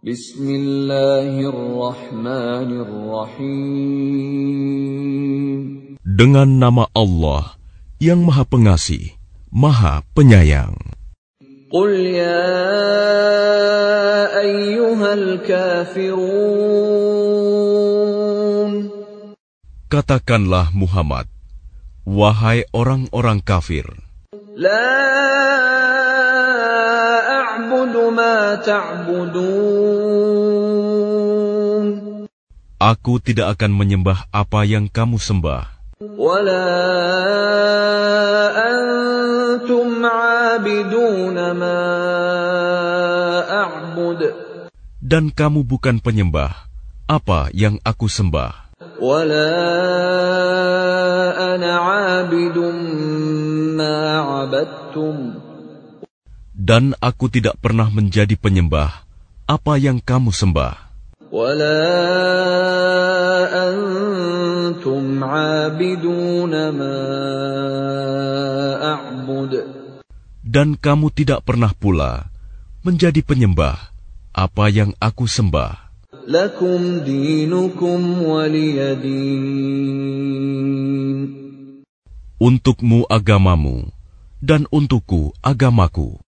Bismillahirrahmanirrahim. Dengan nama Allah yang Maha Pengasih, Maha Penyayang. Qul ya ayyuhal kafirun. Katakanlah Muhammad, wahai orang-orang kafir. La Aku tidak akan menyembah apa yang kamu sembah. Wala antum ma a'bud. Dan kamu bukan penyembah apa yang aku sembah Dan aku tidak pernah menjadi penyembah apa yang kamu sembah. ولا أنتم عابدون ما أعبد Dan kamu tidak pernah pula menjadi penyembah apa yang aku sembah. لكم دينكم ولي دين Untukmu agamamu, dan untukku agamaku.